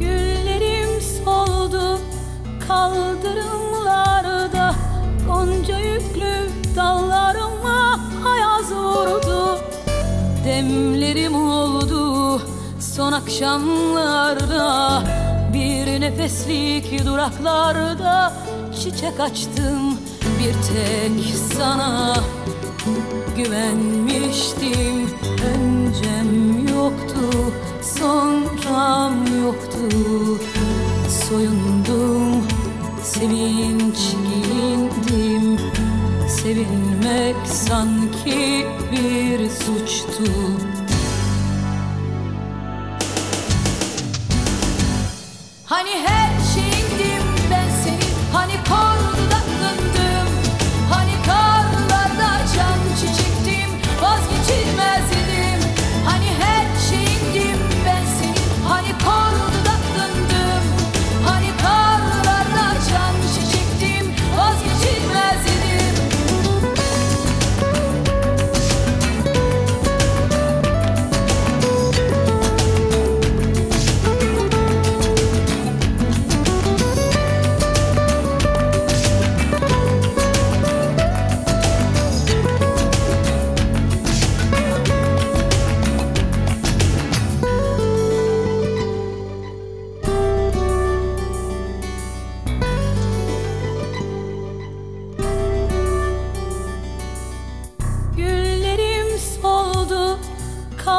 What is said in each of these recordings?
Güllerim soldu kaldırımlarda Gonca yüklü dallarıma hayaz vurdu. Demlerim oldu son akşamlarda Bir nefeslik duraklarda çiçek açtım bir tek sana. Güvenmiştim. Sevinç giyindim. Sevilmek sanki bir suçtu. Hani her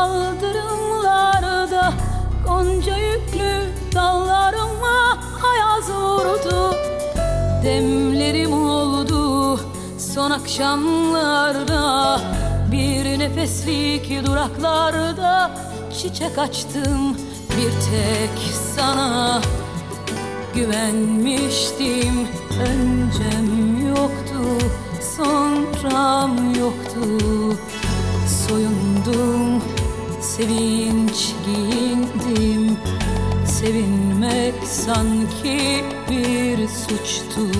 kaldırımlarda Gonca yüklü dallarıma ayaz vurdu. Demlerim oldu son akşamlarda. Bir nefeslik duraklarda Çiçek açtım bir tek sana. Güvenmiştim öncem yoktu Sonram yoktu. Soyundum Sevinç giyindim. Sevinmek sanki bir suçtu.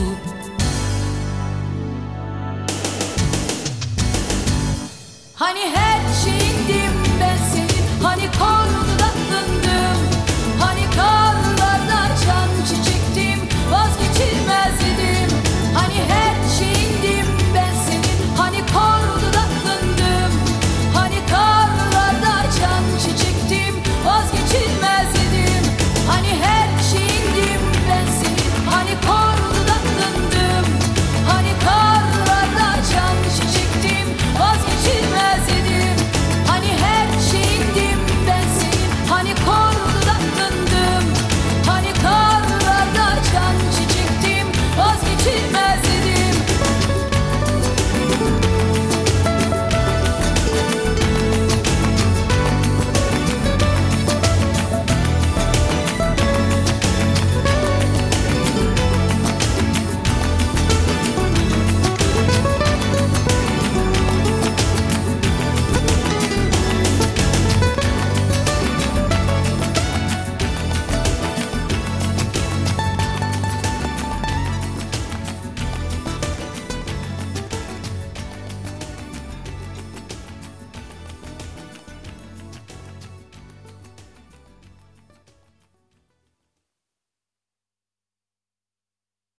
Hani her şeyin değil